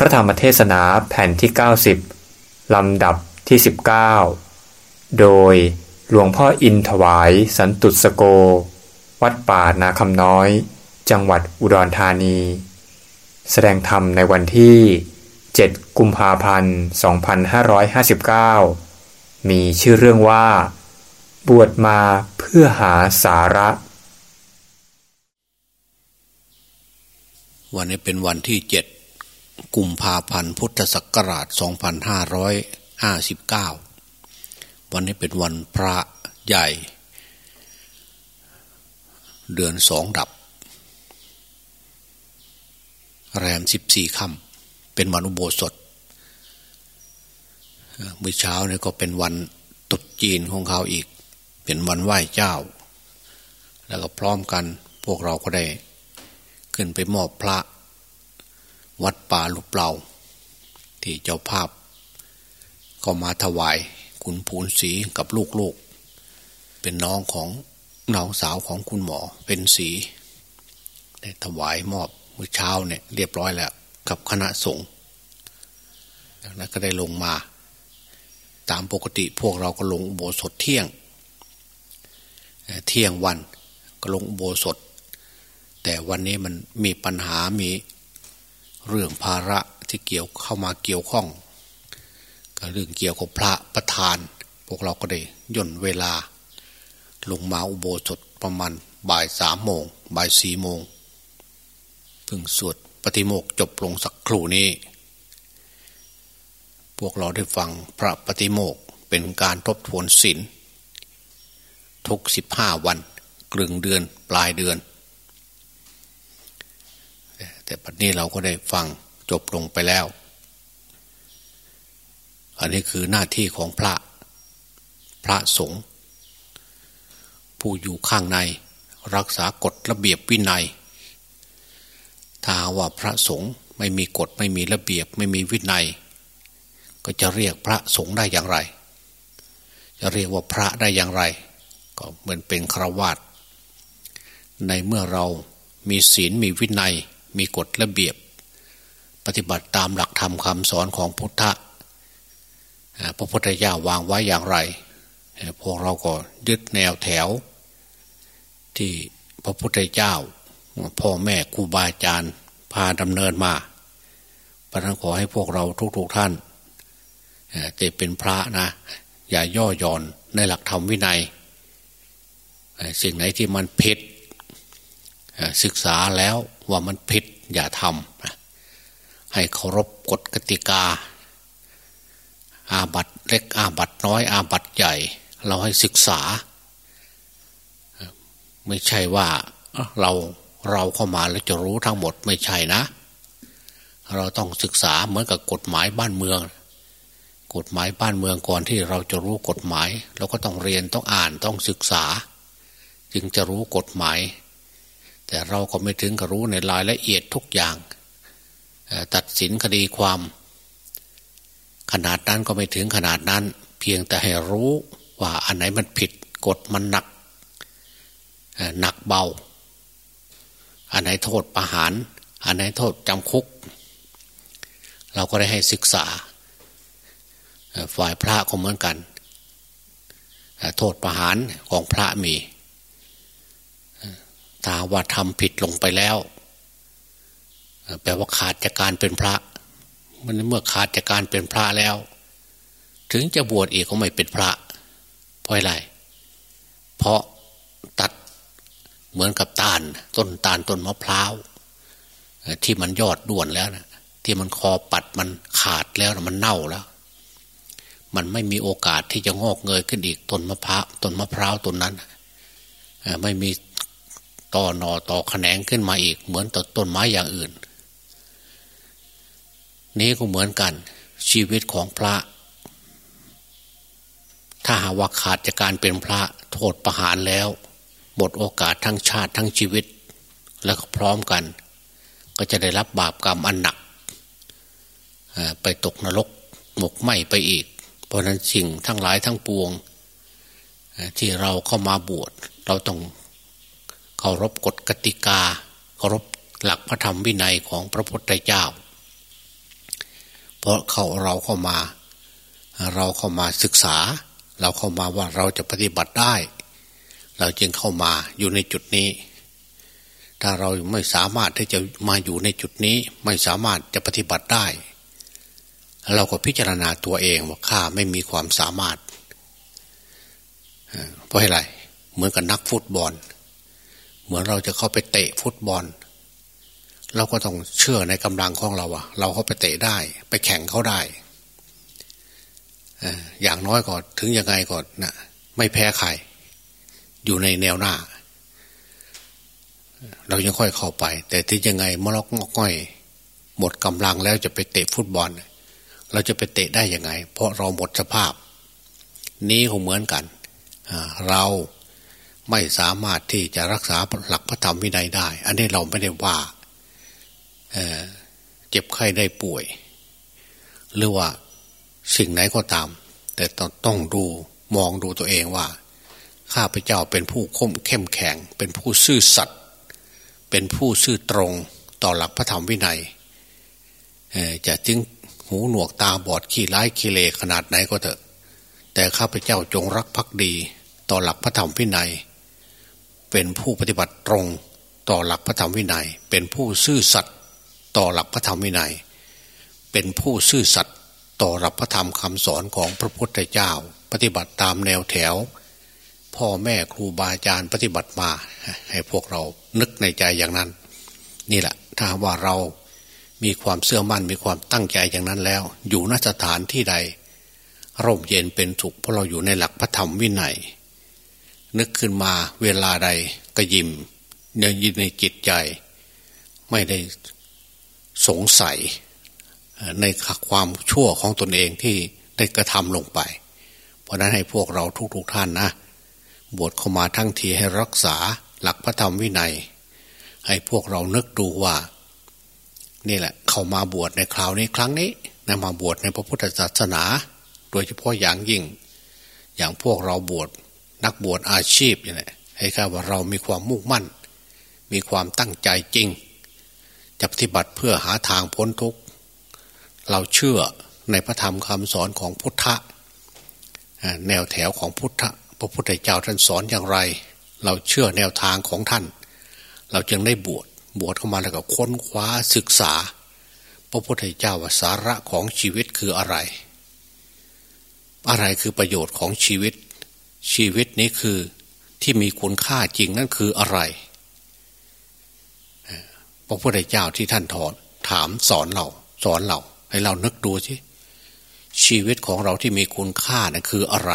พระธรรมเทศนาแผ่นที่ 90 ลำดับที่ 19 โดยหลวงพ่ออินถวายสันตุสโก วัดป่านาคำน้อย จังหวัดอุดรธานี แสดงธรรมในวันที่ 7 กุมภาพันธ์ 2559 มีชื่อเรื่องว่า บวชมาเพื่อหาสาระ วันนี้เป็นวันที่เจ็ด กุมภาพันธ์พุทธศักราช 2559 วันนี้เป็นวันพระใหญ่ เดือนสองดับ แรมสิบสี่ค่ำเป็นวันอุโบสถเมื่อเช้าเนี่ยก็เป็นวันตรุษจีนของเขาอีก เป็นวันไหว้เจ้า แล้วก็พร้อมกันพวกเราก็ได้ ขึ้นไปมอบพระ วัดป่าหลุบเปล่า ที่เจ้าภาพ ก็มาถวายคุณผูนสีกับลูกๆ เป็นน้องของน้องสาวของคุณหมอเป็นสีได้ถวายมอบเมื่อเช้าเนี่ยเรียบร้อยแล้วกับคณะสงฆ์จากนั้นก็ได้ลงมา ตามปกติพวกเราก็ลงโบสถเที่ยง เที่ยงวันก็ลงโบสถ แต่วันนี้มันมีปัญหามี เรื่องภาระที่เกี่ยวเข้ามาเกี่ยวข้องกับเรื่องเกี่ยวกับพระประธาน พวกเราก็ได้ย่นเวลา ลงมาอุโบสถประมาณบ่ายสามโมงบ่ายสี่โมงเพิ่งสวดปฏิโมกจบลงสักครู่นี้ พวกเราได้ฟังพระปฏิโมกเป็นการทบทวนศีลทุกสิบห้าวันกลึงเดือนปลายเดือน แต่ปัจนี้เราก็ได้ฟังจบลงไปแล้ว อันนี้คือหน้าที่ของพระพระสงฆ์ผู้อยู่ข้างในรักษากฎระเบียบวินัย ถ้าว่าพระสงฆ์ไม่มีกฎไม่มีระเบียบไม่มีวินัย ก็จะเรียกพระสงฆ์ได้อย่างไร จะเรียกว่าพระได้อย่างไร ก็เหมือนเป็นครวาตในเมื่อเรามีศีลมีวินัย มีกฎระเบียบ ปฏิบัติตามหลักธรรมคำสอนของพุทธะพระพุทธเจ้าวางไว้อย่างไร พวกเราก็ยึดแนวแถว ที่พระพุทธเจ้า พ่อแม่ครูบาอาจารย์พาดำเนินมาพระนั้นขอให้พวกเราทุกๆทท่านจะเป็นพระนะ อย่าย่อหย่อนในหลักธรรมวินัย สิ่งไหนที่มันผิดศึกษาแล้ว ว่ามันผิดอย่าทำให้เคารพกฎกติกา อาบัตเล็กอาบัตน้อย อาบัตใหญ่ เราให้ศึกษา ไม่ใช่ว่าเราเราเข้ามาแล้วจะรู้ทั้งหมดไม่ใช่นะ เราต้องศึกษาเหมือนกับกฎหมายบ้านเมือง กฎหมายบ้านเมืองก่อนที่เราจะรู้กฎหมาย เราก็ต้องเรียนต้องอ่านต้องศึกษา จึงจะรู้กฎหมาย แต่เราก็ไม่ถึงกับรู้ในรายละเอียดทุกอย่าง ตัดสินคดีความ ขนาดนั้นก็ไม่ถึงขนาดนั้น เพียงแต่ให้รู้ว่าอันไหนมันผิดกฎมันหนักหนักเบา อันไหนโทษประหาร อันไหนโทษจำคุก เราก็ได้ให้ศึกษา ฝ่ายพระก็เหมือนกัน โทษประหารของพระมี ถ้าว่าทำผิดลงไปแล้ว แปลว่าขาดจากการเป็นพระ มันเมื่อขาดจากการเป็นพระแล้ว ถึงจะบวชอีกก็ไม่เป็นพระ เพราะอะไร เพราะตัดเหมือนกับตาลต้นตาลต้นมะพร้าวที่มันยอดด่วนแล้วนะที่มันคอปัดมันขาดแล้วนะมันเน่าแล้ว มันไม่มีโอกาสที่จะงอกเงยขึ้นอีกต้นมะพร้าวต้นมะพร้าวต้นนั้นไม่มี ต่อหนอต่อแขนงขึ้นมาอีก เหมือนต้นต้นไม้อย่างอื่น นี้ก็เหมือนกัน ชีวิตของพระ ถ้าหาว่าขาดจากการเป็นพระโทษประหารแล้ว หมดโอกาสทั้งชาติทั้งชีวิต แล้วก็พร้อมกัน ก็จะได้รับบาปกรรมอันหนัก ไปตกนรกหมกไหมไปอีก เพราะนั้นสิ่งทั้งหลายทั้งปวง ที่เราเข้ามาบวชเราต้อง เคารพกฎกติกาเคารพหลักพระธรรมวินัยของพระพุทธเจ้า เพราะเขาเราเข้ามา เราเข้ามาศึกษา เราเข้ามาว่าเราจะปฏิบัติได้ เราจึงเข้ามาอยู่ในจุดนี้ ถ้าเราไม่สามารถที่จะมาอยู่ในจุดนี้ ไม่สามารถจะปฏิบัติได้ เราก็พิจารณาตัวเองว่าข้าไม่มีความสามารถเพราะอะไรเหมือนกับนักฟุตบอล เหมือนเราจะเข้าไปเตะฟุตบอล เราก็ต้องเชื่อในกำลังของเราอะเราเข้าไปเตะได้ ไปแข่งเขาได้อย่างน้อยก็ถึงยังไงก็นะไม่แพ้ใครอยู่ในแนวหน้า เรายังค่อยเข้าไป แต่ที่ยังไงมล็อกงอกง่อย หมดกำลังแล้วจะไปเตะฟุตบอล เราจะไปเตะได้ยังไง เพราะเราหมดสภาพ นี้คงเหมือนกันเรา ไม่สามารถที่จะรักษาหลักพระธรรมวินัยได้ อันนี้เราไม่ได้ว่าเเจ็บไข้ได้ป่วย หรือว่าสิ่งไหนก็ตาม แต่ต้องดูมองดูตัวเองว่า ข้าพเจ้าเป็นผู้คมเข้มแข็ง เป็นผู้ซื่อสัตย์เป็นผู้ซื่อตรงต่อหลักพระธรรมวินัยจะจึงหูหนวกตาบอดขี้ร้ายขี้เลขนาดไหนก็เถอะ แต่ข้าพเจ้าจงรักภักดี ต่อหลักพระธรรมวินัย เป็นผู้ปฏิบัติตรงต่อหลักพระธรรมวินัย เป็นผู้ซื่อสัตย์ต่อหลักพระธรรมวินัย เป็นผู้ซื่อสัตย์ต่อหลักพระธรรมคำสอนของพระพุทธเจ้า ปฏิบัติตามแนวแถว พ่อแม่ครูบาอาจารย์ปฏิบัติมา ให้พวกเรานึกในใจอย่างนั้น นี่แหละ ถ้าว่าเรามีความเสื่อมั่นมีความตั้งใจอย่างนั้นแล้ว อยู่นสถานที่ใด ร่มเย็นเป็นสุขเพราะเราอยู่ในหลักพระธรรมวินัย นึกขึ้นมาเวลาใดก็ยิ้มเนื้อยินในจิตใจ ไม่ได้สงสัยในความชั่วของตนเองที่ได้กระทำลงไป เพราะนั้นให้พวกเราทุกๆทท่านนะบวชเข้ามาทั้งทีให้รักษาหลักพระธรรมวินัย ให้พวกเรานึกดูว่า นี่แหละ เข้ามาบวชในคราวนี้ครั้งนี้นะมาบวชในพระพุทธศาสนา โดยเฉพาะอย่างยิ่ง อย่างพวกเราบวช นักบวชอาชีพอย่างนี้ให้ข้าว่าเรามีความมุ่งมั่น มีความตั้งใจจริง จะปฏิบัติเพื่อหาทางพ้นทุกข์เราเชื่อในพระธรรมคำสอนของพุทธะแนวแถวของพุทธะพระพุทธเจ้าท่านสอนอย่างไร เราเชื่อแนวทางของท่าน เราจึงได้บวชบวชเข้ามาแล้วก็ค้นคว้าศึกษา พระพุทธเจ้าว่าสาระของชีวิตคืออะไร อะไรคือประโยชน์ของชีวิต ชีวิตนี้คือที่มีคุณค่าจริงนั่นคืออะไรพระพุทธเจ้าที่ท่านถอนถามสอนเรา สอนเรา ให้เรานึกดูสิชีวิตของเราที่มีคุณค่านั่นคืออะไร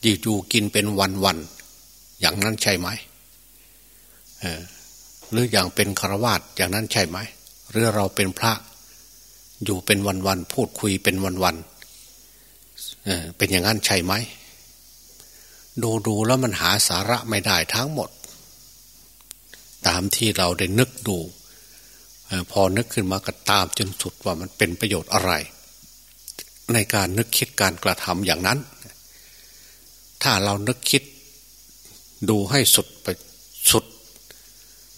อยู่กินเป็นวันวันอย่างนั้นใช่ไหมหรืออย่างเป็นคารวาสอย่างนั้นใช่ไหมหรือเราเป็นพระ อยู่เป็นวันวันพูดคุยเป็นวันวัน เป็นอย่างนั้นใช่ไหม ดูดูแล้วมันหาสาระไม่ได้ทั้งหมด ตามที่เราได้นึกดูพอนึกขึ้นมาก็ตามจนสุดว่ามันเป็นประโยชน์อะไร ในการนึกคิดการกระทำอย่างนั้น ถ้าเรานึกคิดดูให้สุดไปสุด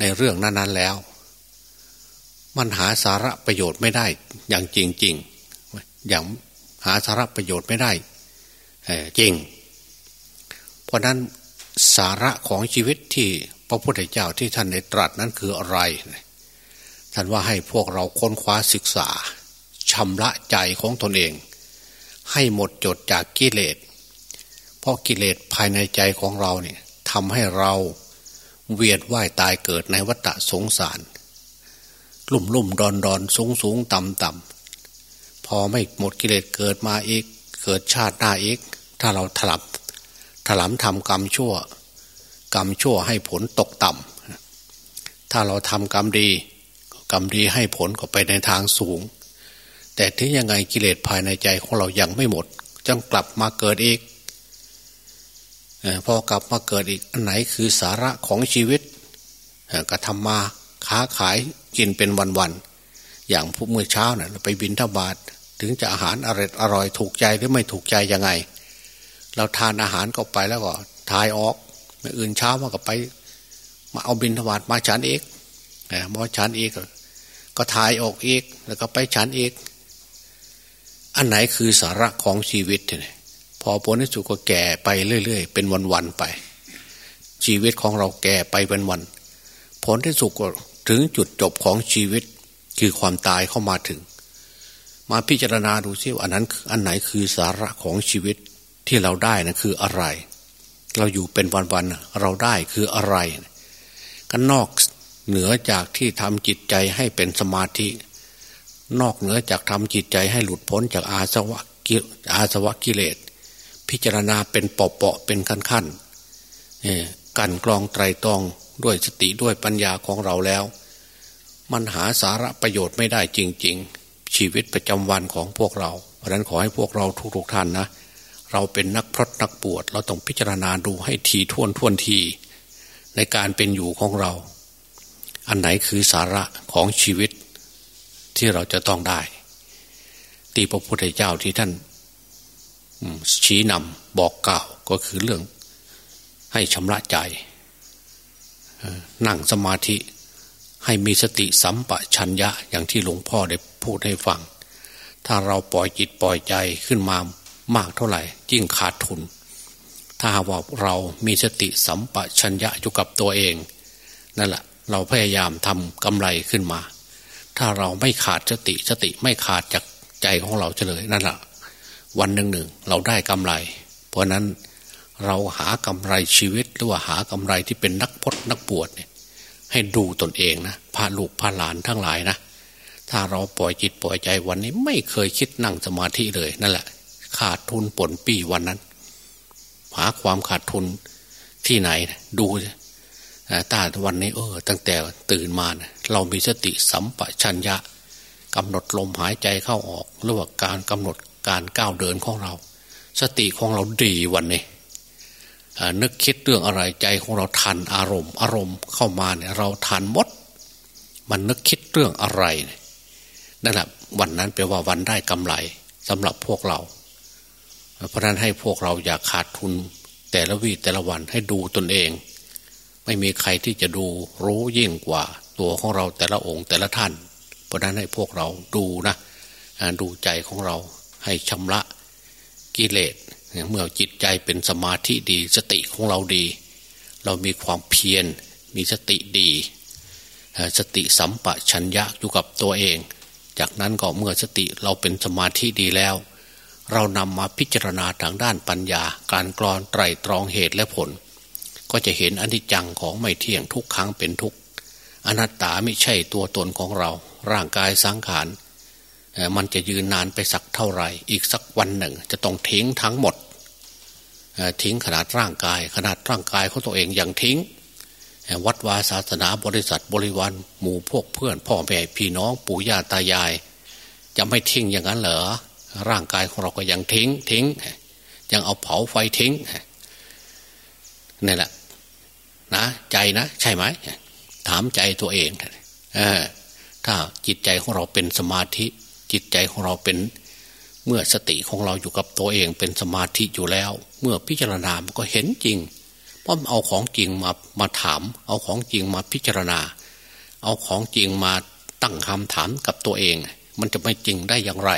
ในเรื่องนั้นๆแล้ว มันหาสาระประโยชน์ไม่ได้อย่างจริง ๆ อย่าง หาสาระประโยชน์ไม่ได้จริง เพราะนั้นสาระของชีวิตที่พระพุทธเจ้าที่ท่านได้ตรัสนั้นคืออะไร ท่านว่าให้พวกเราค้นคว้าศึกษาชำระใจของตนเอง ให้หมดจดจากกิเลส เพราะกิเลสภายในใจของเราเนี่ยทำให้เราเวียนว่ายตายเกิดในวัฏสงสาร ลุ่มลุ่มดอนดอนสูงสูงต่ำต่ำ อไม่หมดกิเลสเกิดมาอีก เกิดชาติหน้าอีก ถ้าเราถลับถลำทำกรรมชั่ว กรรมชั่วให้ผลตกต่ำถ้าเราทำกรรมดี กรรมดีให้ผลก็ไปในทางสูง แต่ถึงยังไงกิเลสภายในใจของเรายังไม่หมดจังกลับมาเกิดอีกพอกลับมาเกิดอีกอันไหนคือสาระของชีวิตก็ทำมาค้าขายกินเป็นวันๆอย่างผู้เมื่อเช้าเนะ่ยไปบินทบาท ถึงจะอาหารอร่อยอร่อยถูกใจหรือไม่ถูกใจยังไง เราทานอาหารก็ไปแล้วก็ทายออกไม่อื่นเช้ามาก็ไป มาเอาบินทบาทมาฉันเอกมาฉันเอกก็ก็ถ่ายออกเอกแล้วก็ไปฉันเอกอันไหนคือสาระของชีวิตเนี่ยพอผลที่สุดก็แก่ไปเรื่อยๆ เป็นวันๆไป ชีวิตของเราแก่ไปเป็นวัน ผลที่สุดก็ถึงจุดจบของชีวิตคือความตายเข้ามาถึง มาพิจารณาดูซิว่าอันนั้นอันไหนคือสาระของชีวิตที่เราได้นะคืออะไร เราอยู่เป็นวันๆเราได้คืออะไรกันนอกเหนือจากที่ทำจิตใจให้เป็นสมาธิ นอกเหนือจากทำจิตใจให้หลุดพ้นจากอาสวะกิอาสวะกิเลส พิจารณาเป็นเปาะๆเป็นขั้นๆกันกรองไตรตรองด้วยสติด้วยปัญญาของเราแล้ว มันหาสาระประโยชน์ไม่ได้จริง ๆ ชีวิตประจำวันของพวกเรา เพราะนั้นขอให้พวกเราทุกๆท่านนะ เราเป็นนักพรตนักปวดเราต้องพิจารณาดูให้ทีท่วนท่วนที ในการเป็นอยู่ของเรา อันไหนคือสาระของชีวิตที่เราจะต้องได้ตีพระพุทธเจ้าที่ท่านชี้นำบอกกล่าวก็คือเรื่อง ให้ชำระใจ นั่งสมาธิ ให้มีสติสัมปชัญญะอย่างที่หลวงพ่อได้พูดให้ฟัง ถ้าเราปล่อยจิตปล่อยใจขึ้นมามากเท่าไหร่ยิ่งขาดทุน ถ้าว่าเรามีสติสัมปชัญญะอยู่กับตัวเอง นั่นแหละเราพยายามทำกำไรขึ้นมา ถ้าเราไม่ขาดสติสติไม่ขาดจากใจของเราเฉลยนั่นแหละวันหนึ่งหนึ่งเราได้กำไร เพราะนั้นเราหากำไรชีวิตหรือว่าหากำไรที่เป็นนักพจนักปวดเนี่ย ให้ดูตนเองนะพาลูกพาหลานทั้งหลายนะ ถ้าเราปล่อยจิตปล่อยใจวันนี้ไม่เคยคิดนั่งสมาธิเลยนั่นแหละ ขาดทุนผลปีวันนั้น หาความขาดทุนที่ไหนดูตาวันนี้เออ ตั้งแต่ตื่นมานะเรามีสติสัมปชัญญะกำหนดลมหายใจเข้าออกหรือว่าการกำหนดการก้าวเดินของเรา สติของเราดีวันนี้ นึกคิดเรื่องอะไรใจของเราทันอารมณ์ อารมณ์เข้ามาเนี่ยเราทันหมด มันนึกคิดเรื่องอะไรนั่นแหละวันนั้นแปลว่าวันได้กำไรสำหรับพวกเรา เพราะนั้นให้พวกเราอย่าขาดทุนแต่ละวีแต่ละวันให้ดูตนเอง ไม่มีใครที่จะดูรู้ยิ่งกว่า ตัวของเราแต่ละองค์แต่ละท่าน เพราะนั้นให้พวกเราดูนะดูใจของเราให้ชำระกิเลส เมื่อจิตใจเป็นสมาธิดี สติของเราดี เรามีความเพียรมีสติดี สติสัมปชัญญะอยู่กับตัวเอง จากนั้นก็เมื่อสติเราเป็นสมาธิดีแล้ว เรานำมาพิจารณาทางด้านปัญญา การกรอนไตรตรองเหตุและผล ก็จะเห็นอนิจจังของไม่เที่ยงทุกครั้งเป็นทุกอนัตตาไม่ใช่ตัวตนของเรา ร่างกายสังขาร มันจะยืนนานไปสักเท่าไหร่ อีกสักวันหนึ่ง จะต้องทิ้งทั้งหมดทิ้งขนาดร่างกาย ขนาดร่างกายของตัวเองอยังทิ้ง วัดวาศาสนาบริษัทบริวารหมู่พวกเพื่อน พ่อแม่พี่น้องปู่ย่าตายาย จะไม่ทิ้งอย่างนั้นเหรอร่างกายของเราก็ยังทิ้งทิ้ง ยังเอาเผาไฟทิ้งนี่แหละ นะใจนะ ใช่ไหมถามใจตัวเองอถ้าจิตใจของเราเป็นสมาธิ จิตใจของเราเป็น เมื่อสติของเราอยู่กับตัวเองเป็นสมาธิอยู่แล้ว เมื่อพิจารณามันก็เห็นจริงเพราะเอาของจริงมามาถาม เอาของจริงมาพิจารณา เอาของจริงมาตั้งคำถามกับตัวเอง มันจะไม่จริงได้อย่างไร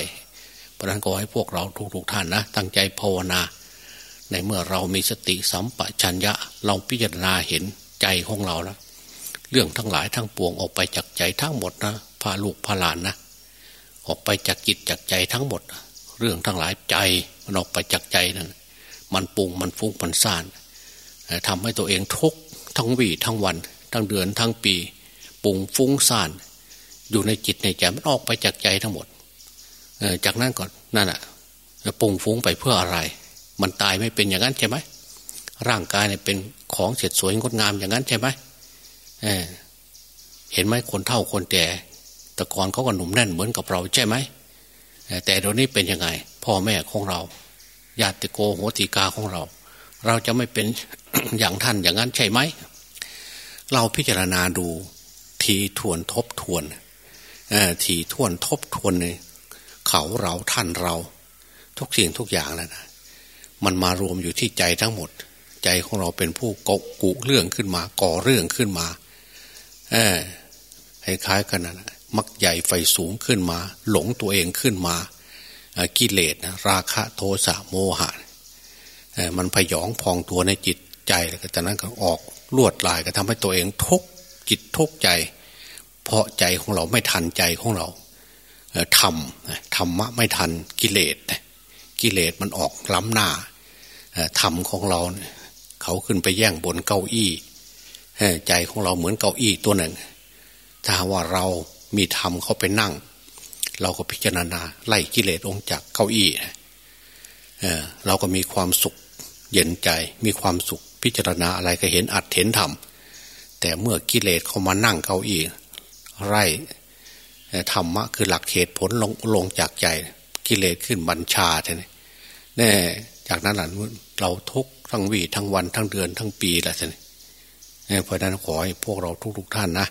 เพราะนั้นก็ให้พวกเราทุกๆท่านนะ ตั้งใจภาวนา ในเมื่อเรามีสติสัมปชัญญะ เราพิจารณาเห็นใจของเราแล้วเรื่องทั้งหลายทั้งปวงออกไปจากใจทั้งหมดนะพาลูกพาหลานนะ ออกไปจากจิตจากใจทั้งหมด เรื่องทั้งหลายใจมันออกไปจากใจนั่นมันปุงมันฟุ้งมันซ่านทำให้ตัวเองทุกทั้งวีทั้งวัน ทั้งเดือนทั้งปี ปุงฟุ้งซ่าน อยู่ในจิตในใจมันออกไปจากใจทั้งหมดจากนั้นก่อนนั่นแหะปุงฟุ้งไปเพื่ออะไร มันตายไม่เป็นอย่างนั้นใช่ไหมร่างกายเนี่ยเป็นของเสร็จสวยงดงามอย่างนั้นใช่ไหมเเห็นไหมคนเท่าคนแก่ แต่ก่อนเขาก็หนุ่มแน่นเหมือนกับเราใช่ไหมแต่เดี๋ยวนี้เป็นยังไง พ่อแม่ของเราญาติโกโหติกาของเรา เราจะไม่เป็นอย่างท่านอย่างนั้นใช่ไหม เราพิจารณาดู ทีทวนทบทวนทีทวนทบทวนเนเขาเราท่านเรา ทุกสิ่งทุกอย่างแล้วนะมันมารวมอยู่ที่ใจทั้งหมด ใจของเราเป็นผู้กกุเรื่องขึ้นมา ก่อเรื่องขึ้นมา เออคล้ายๆกันนะ มักใหญ่ไฟสูงขึ้นมา หลงตัวเองขึ้นมากิเลสนะราคะโทสะโมหะมันพยองพองตัวในจิตใจแล้วก็จากนั้นก็ออกลวดลายก็ทำให้ตัวเองทุกจิตทุกใจ เพราะใจของเราไม่ทันใจของเราทำธรรมะไม่ทันกิเลสกิเลสมันออกล้ำหน้าธรรมของเราเขาขึ้นไปแย่งบนเก้าอี้ใจของเราเหมือนเก้าอี้ตัวหนึ่ง ถ้าว่าเรา มีธรรมเขาไปนั่ง เราก็พิจารณาไล่กิเลสองจากเก้าอี้เเราก็มีความสุขเย็นใจ มีความสุขพิจารณาอะไรก็เห็นอัดเห็นธรรมแต่เมื่อกิเลสเขามานั่งเก้าอี้ไล่ธรรมะคือหลักเหตุผลลงลงจากใจกิเลสขึ้นบัญชาท่นี่แน่จากนั้นหลังเราทุกทั้งวีทั้งวันทั้งเดือนทั้งปีแหละท่านเพราะนั้นขอให้พวกเราทุกๆทท่านนะ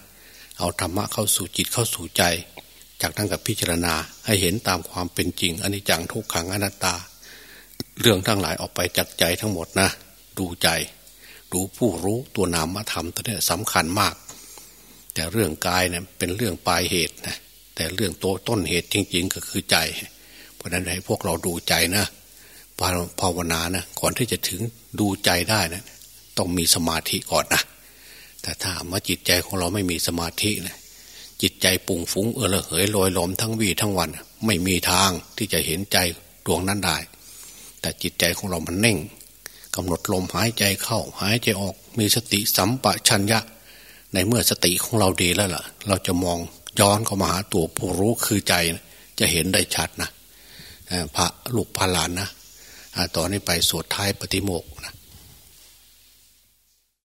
เอาธรรมะเข้าสู่จิตเข้าสู่ใจ จากนั้นกับพิจารณาให้เห็นตามความเป็นจริงอนนี้จังทุกขังอนัตตา เรื่องทั้งหลายออกไปจากใจทั้งหมดนะ ดูใจ ดูผู้รู้ตัวนามธรรมตัวนี้สำคัญมาก แต่เรื่องกายเนี่ยเป็นเรื่องปลายเหตุนะแต่เรื่องตัวต้นเหตุจริง ๆ ก็คือใจ เพราะนั้นให้พวกเราดูใจนะภาวนานะก่อนที่จะถึงดูใจได้นะต้องมีสมาธิก่อนนะ แต่ถ้ามาจิตใจของเราไม่มีสมาธินะจิตใจปุ่งฟุ้งเออระเหยลอยหลอมทั้งวีทั้งวัน ไม่มีทางที่จะเห็นใจดวงนั้นได้ แต่จิตใจของเรามันเน่งกำหนดลมหายใจเข้า หายใจออกมีสติสัมปชัญญะ ในเมื่อสติของเราดีแล้วล่ะ เราจะมองย้อนเข้ามาหาตัวผู้รู้คือใจจะเห็นได้ชัดนะพระลูกพระหลานนะต่อนนี้ไปสวดท้ายปฏิโมกนะ